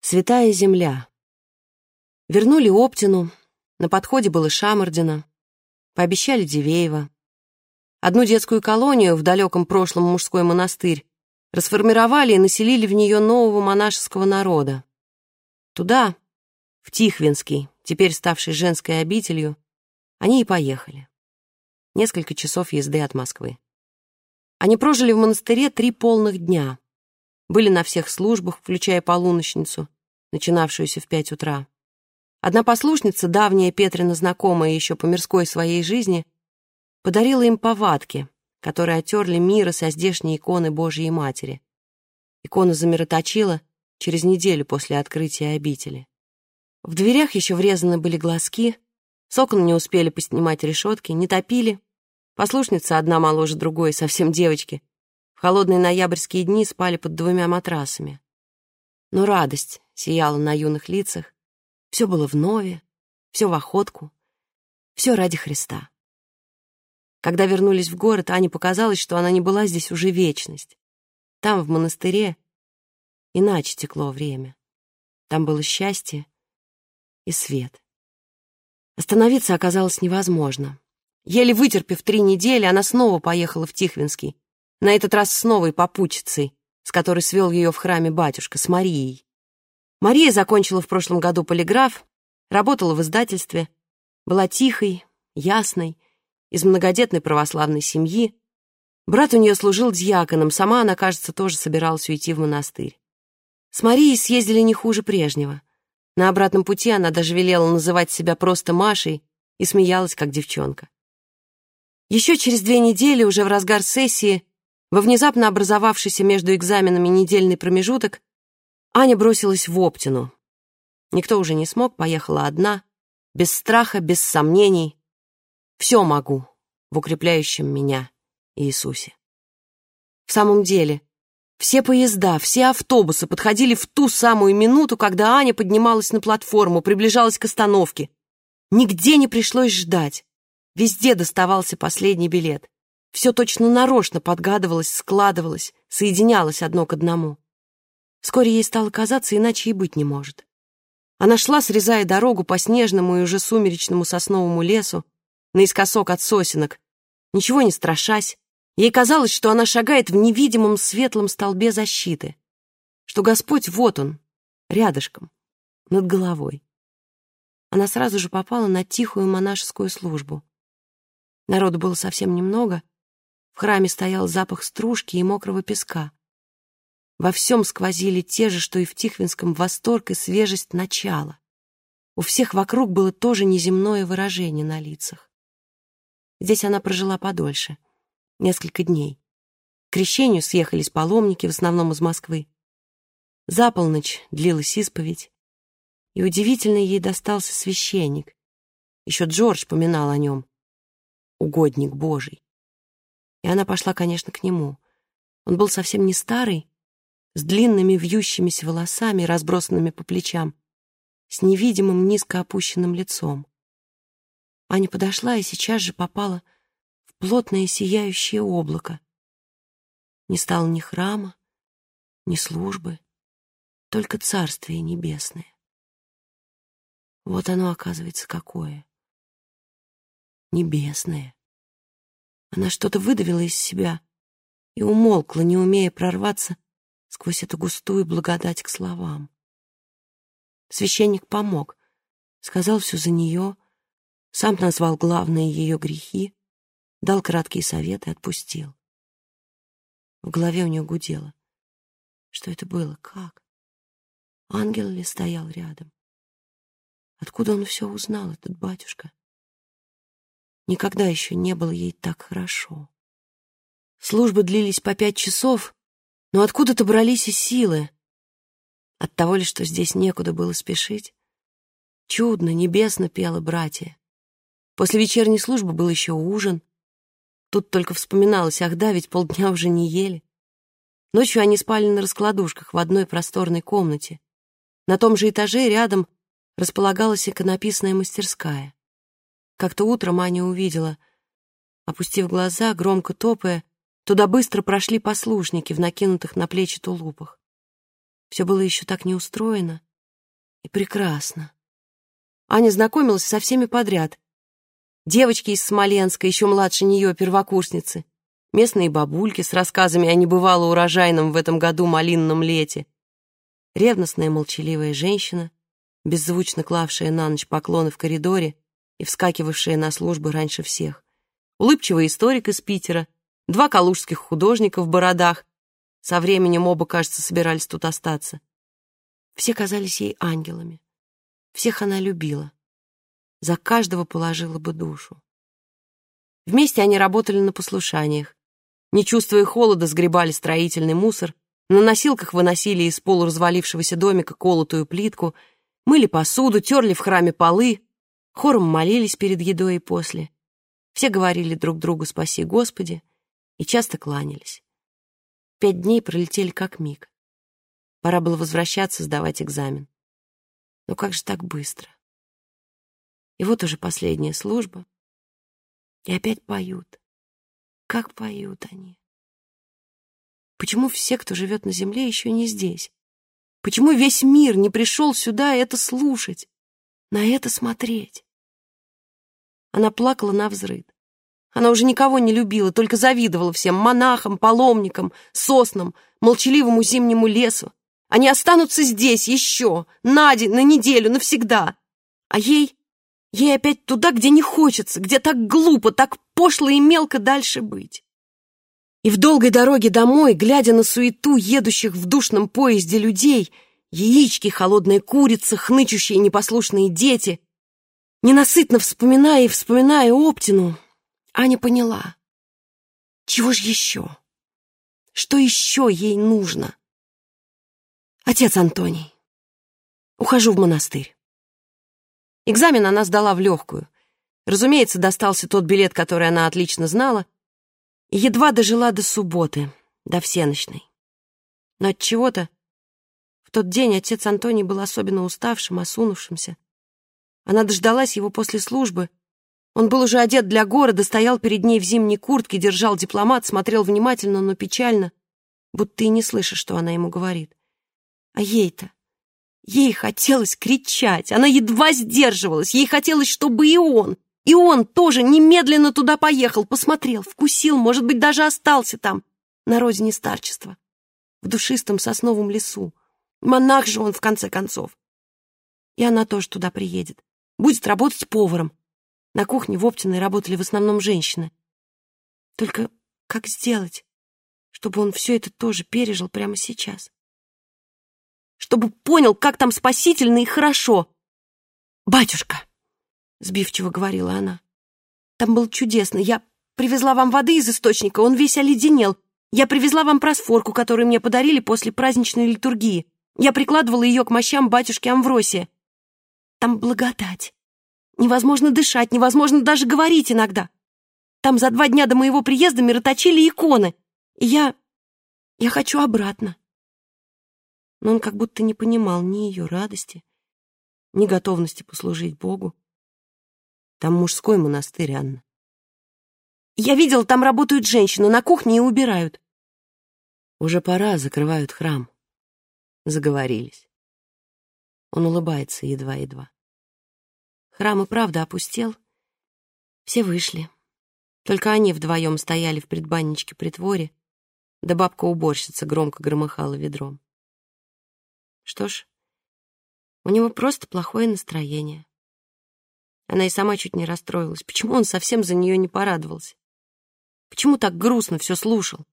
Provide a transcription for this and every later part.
Святая земля. Вернули Оптину, на подходе было Шамардина, пообещали Дивеева. Одну детскую колонию в далеком прошлом мужской монастырь расформировали и населили в нее нового монашеского народа. Туда, в Тихвинский, теперь ставший женской обителью, они и поехали. Несколько часов езды от Москвы. Они прожили в монастыре три полных дня. Были на всех службах, включая полуночницу, начинавшуюся в пять утра. Одна послушница, давняя Петрина знакомая еще по мирской своей жизни, подарила им повадки, которые отерли мира со здешней иконы Божьей Матери. Икона замироточила через неделю после открытия обители. В дверях еще врезаны были глазки, с окон не успели поснимать решетки, не топили. Послушница одна моложе другой, совсем девочки. В холодные ноябрьские дни спали под двумя матрасами. Но радость сияла на юных лицах. Все было в нове, все в охотку, все ради Христа. Когда вернулись в город, Ане показалось, что она не была здесь уже вечность. Там, в монастыре, иначе текло время. Там было счастье и свет. Остановиться оказалось невозможно. Еле вытерпев три недели, она снова поехала в Тихвинский, на этот раз с новой попутчицей, с которой свел ее в храме батюшка, с Марией. Мария закончила в прошлом году полиграф, работала в издательстве, была тихой, ясной, из многодетной православной семьи. Брат у нее служил дьяконом, сама она, кажется, тоже собиралась уйти в монастырь. С Марией съездили не хуже прежнего. На обратном пути она даже велела называть себя просто Машей и смеялась, как девчонка. Еще через две недели, уже в разгар сессии, во внезапно образовавшийся между экзаменами недельный промежуток, Аня бросилась в Оптину. Никто уже не смог, поехала одна, без страха, без сомнений, все могу в укрепляющем меня Иисусе. В самом деле, все поезда, все автобусы подходили в ту самую минуту, когда Аня поднималась на платформу, приближалась к остановке. Нигде не пришлось ждать. Везде доставался последний билет. Все точно нарочно подгадывалось, складывалось, соединялось одно к одному. Вскоре ей стало казаться, иначе и быть не может. Она шла, срезая дорогу по снежному и уже сумеречному сосновому лесу, наискосок от сосенок, ничего не страшась. Ей казалось, что она шагает в невидимом светлом столбе защиты, что Господь вот он, рядышком, над головой. Она сразу же попала на тихую монашескую службу. Народу было совсем немного, в храме стоял запах стружки и мокрого песка. Во всем сквозили те же, что и в Тихвинском, восторг и свежесть начала. У всех вокруг было тоже неземное выражение на лицах. Здесь она прожила подольше, несколько дней. К крещению съехались паломники, в основном из Москвы. За полночь длилась исповедь, и удивительно ей достался священник. Еще Джордж поминал о нем. Угодник Божий. И она пошла, конечно, к нему. Он был совсем не старый, с длинными вьющимися волосами, разбросанными по плечам, с невидимым низко опущенным лицом. Аня подошла и сейчас же попала в плотное сияющее облако. Не стало ни храма, ни службы, только Царствие Небесное. Вот оно, оказывается, какое. Небесное. Она что-то выдавила из себя и умолкла, не умея прорваться сквозь эту густую благодать к словам. Священник помог, сказал все за нее — сам назвал главные ее грехи, дал краткие советы отпустил. В голове у нее гудело. Что это было? Как? Ангел ли стоял рядом? Откуда он все узнал, этот батюшка? Никогда еще не было ей так хорошо. Службы длились по пять часов, но откуда-то брались и силы. От того ли, что здесь некуда было спешить? Чудно, небесно пело братья. После вечерней службы был еще ужин. Тут только вспоминалось, ах да, ведь полдня уже не ели. Ночью они спали на раскладушках в одной просторной комнате. На том же этаже рядом располагалась иконописная мастерская. Как-то утром Аня увидела, опустив глаза, громко топая, туда быстро прошли послушники в накинутых на плечи тулупах. Все было еще так не устроено, И прекрасно. Аня знакомилась со всеми подряд. Девочки из Смоленска, еще младше нее, первокурсницы. Местные бабульки с рассказами о небывало урожайном в этом году малинном лете. Ревностная молчаливая женщина, беззвучно клавшая на ночь поклоны в коридоре и вскакивавшая на службу раньше всех. Улыбчивый историк из Питера, два калужских художника в бородах. Со временем оба, кажется, собирались тут остаться. Все казались ей ангелами. Всех она любила. За каждого положила бы душу. Вместе они работали на послушаниях. Не чувствуя холода, сгребали строительный мусор, на носилках выносили из полуразвалившегося домика колотую плитку, мыли посуду, терли в храме полы, хором молились перед едой и после. Все говорили друг другу «Спаси Господи» и часто кланялись. Пять дней пролетели как миг. Пора было возвращаться, сдавать экзамен. Но как же так быстро? И вот уже последняя служба. И опять поют. Как поют они. Почему все, кто живет на земле, еще не здесь? Почему весь мир не пришел сюда это слушать, на это смотреть? Она плакала на взрыд. Она уже никого не любила, только завидовала всем монахам, паломникам, соснам, молчаливому зимнему лесу. Они останутся здесь еще, на день, на неделю, навсегда. А ей, ей опять туда, где не хочется, где так глупо, так пошло и мелко дальше быть. И в долгой дороге домой, глядя на суету едущих в душном поезде людей, яички, холодная курица, хнычущие непослушные дети, ненасытно вспоминая и вспоминая Оптину, Аня поняла. Чего ж еще? Что еще ей нужно? Отец Антоний. Ухожу в монастырь. Экзамен она сдала в легкую. Разумеется, достался тот билет, который она отлично знала, и едва дожила до субботы, до всеночной. Но от чего-то в тот день отец Антоний был особенно уставшим, осунувшимся. Она дождалась его после службы. Он был уже одет для города, стоял перед ней в зимней куртке, держал дипломат, смотрел внимательно, но печально, будто и не слыша, что она ему говорит. А ей-то, ей хотелось кричать, она едва сдерживалась, ей хотелось, чтобы и он, и он тоже немедленно туда поехал, посмотрел, вкусил, может быть, даже остался там, на родине старчества, в душистом сосновом лесу. Монах же он, в конце концов. И она тоже туда приедет. Будет работать поваром. На кухне в Оптиной работали в основном женщины. Только как сделать, чтобы он все это тоже пережил прямо сейчас? чтобы понял, как там спасительно и хорошо. «Батюшка», — сбивчиво говорила она, — «там был чудесно. Я привезла вам воды из источника, он весь оледенел. Я привезла вам просфорку, которую мне подарили после праздничной литургии. Я прикладывала ее к мощам батюшки Амвросия. Там благодать. Невозможно дышать, невозможно даже говорить иногда. Там за два дня до моего приезда мироточили иконы. И я... я хочу обратно но он как будто не понимал ни ее радости, ни готовности послужить Богу. Там мужской монастырь, Анна. Я видел, там работают женщины, на кухне и убирают. Уже пора, закрывают храм. Заговорились. Он улыбается едва-едва. Храм и правда опустел. Все вышли. Только они вдвоем стояли в предбанничке при творе, да бабка-уборщица громко громыхала ведром. Что ж, у него просто плохое настроение. Она и сама чуть не расстроилась. Почему он совсем за нее не порадовался? Почему так грустно все слушал?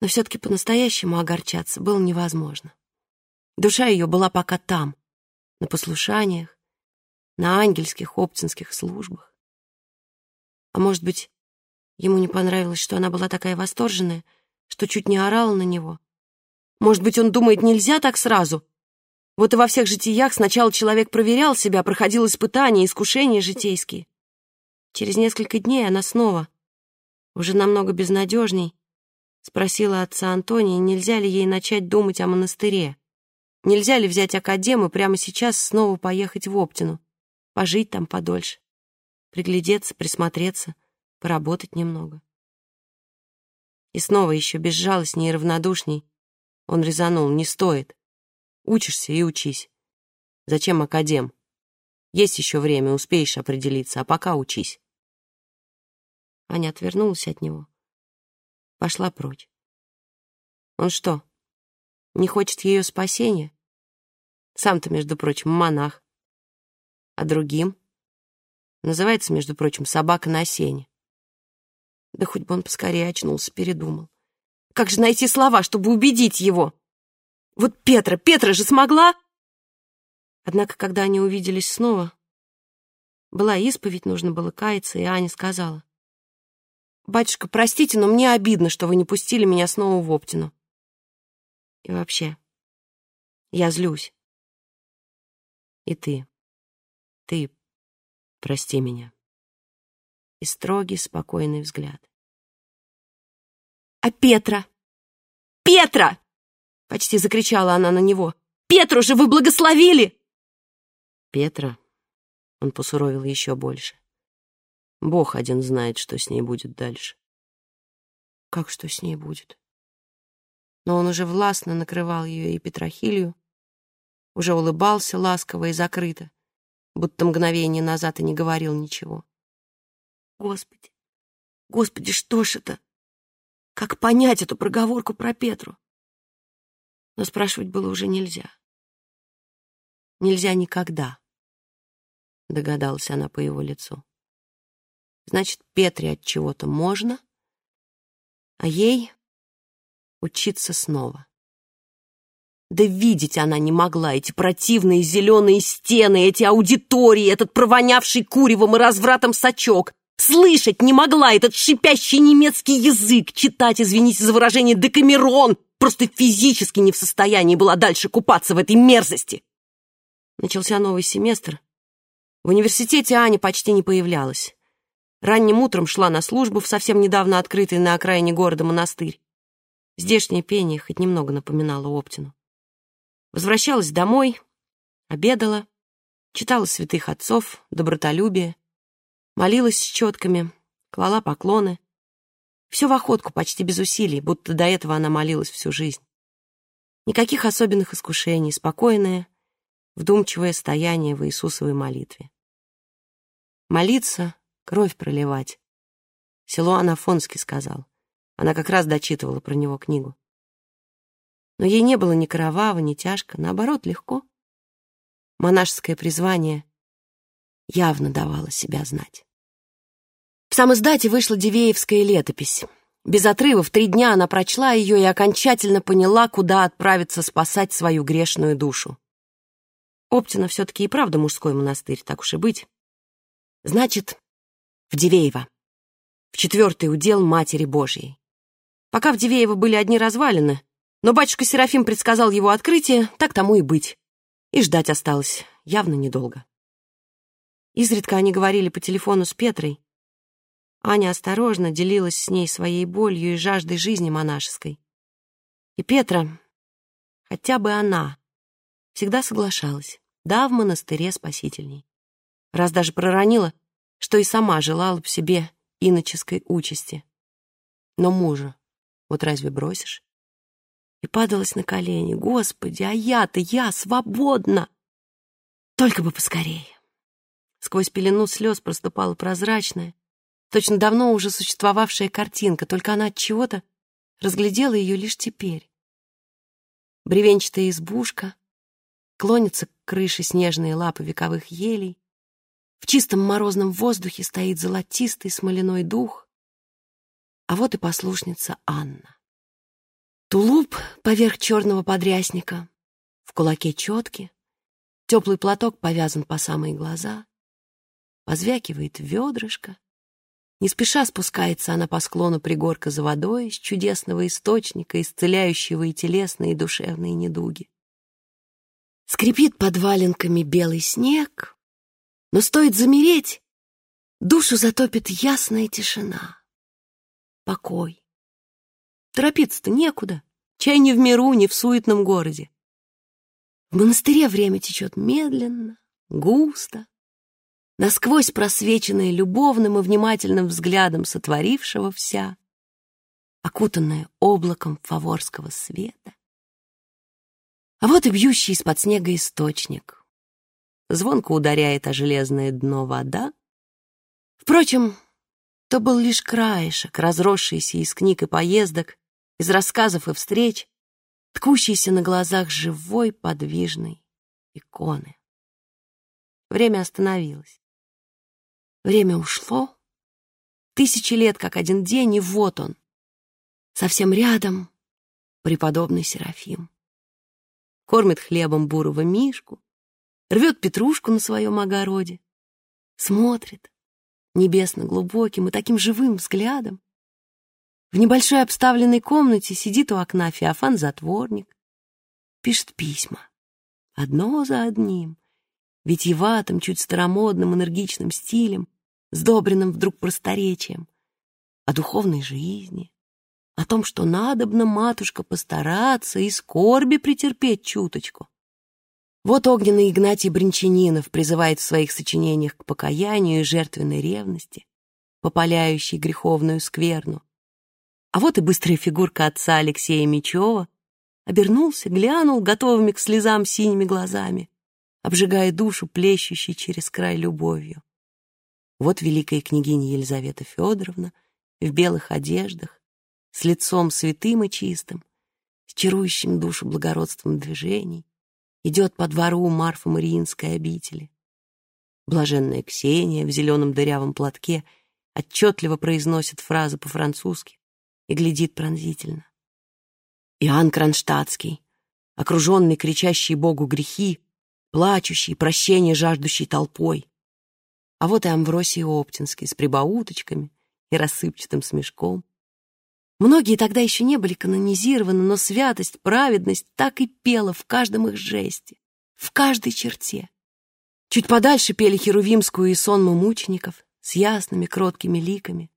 Но все-таки по-настоящему огорчаться было невозможно. Душа ее была пока там, на послушаниях, на ангельских оптинских службах. А может быть, ему не понравилось, что она была такая восторженная, что чуть не орала на него, может быть, он думает, нельзя так сразу? Вот и во всех житиях сначала человек проверял себя, проходил испытания, искушения житейские. Через несколько дней она снова, уже намного безнадежней, спросила отца Антония, нельзя ли ей начать думать о монастыре. Нельзя ли взять академ прямо сейчас снова поехать в Оптину, пожить там подольше, приглядеться, присмотреться, поработать немного. И снова еще безжалостней и равнодушней он резанул, не стоит. Учишься и учись. Зачем академ? Есть еще время, успеешь определиться, а пока учись. Аня отвернулась от него. Пошла прочь. Он что, не хочет ее спасения? Сам-то, между прочим, монах. А другим? Называется, между прочим, собака на сене. Да хоть бы он поскорее очнулся, передумал. Как же найти слова, чтобы убедить его? Вот Петра, Петра же смогла! Однако, когда они увиделись снова, была исповедь, нужно было каяться, и Аня сказала. «Батюшка, простите, но мне обидно, что вы не пустили меня снова в Оптину. И вообще, я злюсь. И ты, ты прости меня. И строгий, спокойный взгляд. А Петра? Петра! Почти закричала она на него. Петру же вы благословили! Петра? Он посуровил еще больше. Бог один знает, что с ней будет дальше. Как что с ней будет? Но он уже властно накрывал ее и Петрохилью, уже улыбался ласково и закрыто, будто мгновение назад и не говорил ничего. Господи, Господи, что ж это? Как понять эту проговорку про Петру? Но спрашивать было уже нельзя. Нельзя никогда, догадалась она по его лицу. Значит, Петре от чего-то можно, а ей учиться снова. Да видеть она не могла эти противные зеленые стены, эти аудитории, этот провонявший куревом и развратом сачок. Слышать не могла этот шипящий немецкий язык, читать, извините за выражение, Декамерон. Просто физически не в состоянии была дальше купаться в этой мерзости. Начался новый семестр. В университете Аня почти не появлялась. Ранним утром шла на службу в совсем недавно открытый на окраине города монастырь. Здешнее пение хоть немного напоминало Оптину. Возвращалась домой, обедала, читала святых отцов, добротолюбие, молилась с четками, клала поклоны. Все в охотку, почти без усилий, будто до этого она молилась всю жизнь. Никаких особенных искушений, спокойное, вдумчивое стояние в Иисусовой молитве. Молиться, кровь проливать. Силуан Афонский сказал. Она как раз дочитывала про него книгу. Но ей не было ни кроваво, ни тяжко, наоборот, легко. Монашеское призвание явно давало себя знать. В сам издате вышла Дивеевская летопись. Без отрыва в три дня она прочла ее и окончательно поняла, куда отправиться спасать свою грешную душу. Оптина все-таки и правда мужской монастырь, так уж и быть. Значит, в Дивеево, в четвертый удел Матери Божьей. Пока в Дивеево были одни развалины, но батюшка Серафим предсказал его открытие, так тому и быть. И ждать осталось явно недолго. Изредка они говорили по телефону с Петрой. Аня осторожно делилась с ней своей болью и жаждой жизни монашеской. И Петра, хотя бы она, всегда соглашалась. Да, в монастыре спасительней. Раз даже проронила, что и сама желала б себе иноческой участи. Но мужа вот разве бросишь? и падалась на колени. Господи, а я-то, я свободна! Только бы поскорее. Сквозь пелену слез проступала прозрачная, точно давно уже существовавшая картинка, только она от чего-то разглядела ее лишь теперь. Бревенчатая избушка, клонится к крыше снежные лапы вековых елей, в чистом морозном воздухе стоит золотистый смоляной дух, а вот и послушница Анна. Тулуп поверх черного подрясника, в кулаке четки, теплый платок повязан по самые глаза, позвякивает ведрышко. Не спеша спускается она по склону пригорка за водой с чудесного источника, исцеляющего и телесные, и душевные недуги. Скрипит под валенками белый снег, но стоит замереть, душу затопит ясная тишина, покой, Торопиться-то некуда. Чай не в миру, не в суетном городе. В монастыре время течет медленно, густо, насквозь просвеченное любовным и внимательным взглядом сотворившего вся, окутанное облаком фаворского света. А вот и бьющий из-под снега источник. звонко ударяет о железное дно вода. Впрочем, то был лишь краешек, разросшийся из книг и поездок, из рассказов и встреч, ткущийся на глазах живой, подвижной иконы. Время остановилось. Время ушло. Тысячи лет, как один день, и вот он. Совсем рядом преподобный Серафим. Кормит хлебом бурого мишку, рвет петрушку на своем огороде, смотрит небесно глубоким и таким живым взглядом. В небольшой обставленной комнате сидит у окна Феофан-затворник, пишет письма, одно за одним, витьеватым, чуть старомодным, энергичным стилем, сдобренным вдруг просторечием, о духовной жизни, о том, что надобно, матушка, постараться и скорби претерпеть чуточку. Вот огненный Игнатий Бринчанинов призывает в своих сочинениях к покаянию и жертвенной ревности, попаляющей греховную скверну. А вот и быстрая фигурка отца Алексея Мечева обернулся, глянул готовыми к слезам синими глазами, обжигая душу, плещущей через край любовью. Вот великая княгиня Елизавета Федоровна в белых одеждах, с лицом святым и чистым, с чарующим душу благородством движений, идет по двору Марфы Мариинской обители. Блаженная Ксения в зеленом дырявом платке отчетливо произносит фразы по-французски и глядит пронзительно. Иоанн Кронштадтский, окруженный кричащий Богу грехи, плачущий, прощения жаждущей толпой. А вот и Амвросий Оптинский с прибауточками и рассыпчатым смешком. Многие тогда еще не были канонизированы, но святость, праведность так и пела в каждом их жесте, в каждой черте. Чуть подальше пели херувимскую и сонму мучеников с ясными, кроткими ликами,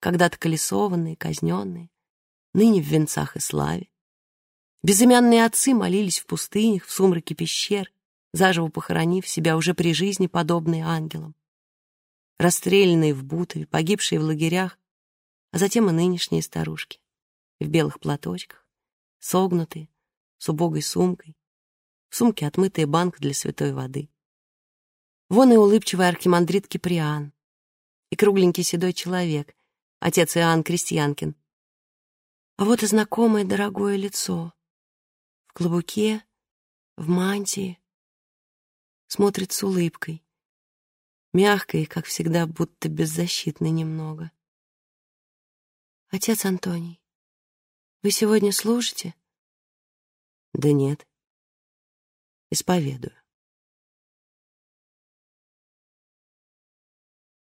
когда-то колесованные, казненные, ныне в венцах и славе. Безымянные отцы молились в пустынях, в сумраке пещер, заживо похоронив себя уже при жизни, подобные ангелам. Расстрелянные в Бутове, погибшие в лагерях, а затем и нынешние старушки в белых платочках, согнутые, с убогой сумкой, в сумке отмытая банка для святой воды. Вон и улыбчивый архимандрит Киприан, и кругленький седой человек, отец Иоанн Крестьянкин. А вот и знакомое дорогое лицо, в клобуке, в мантии, смотрит с улыбкой, мягкой, как всегда, будто беззащитной немного. Отец Антоний, вы сегодня служите? Да нет. Исповедую.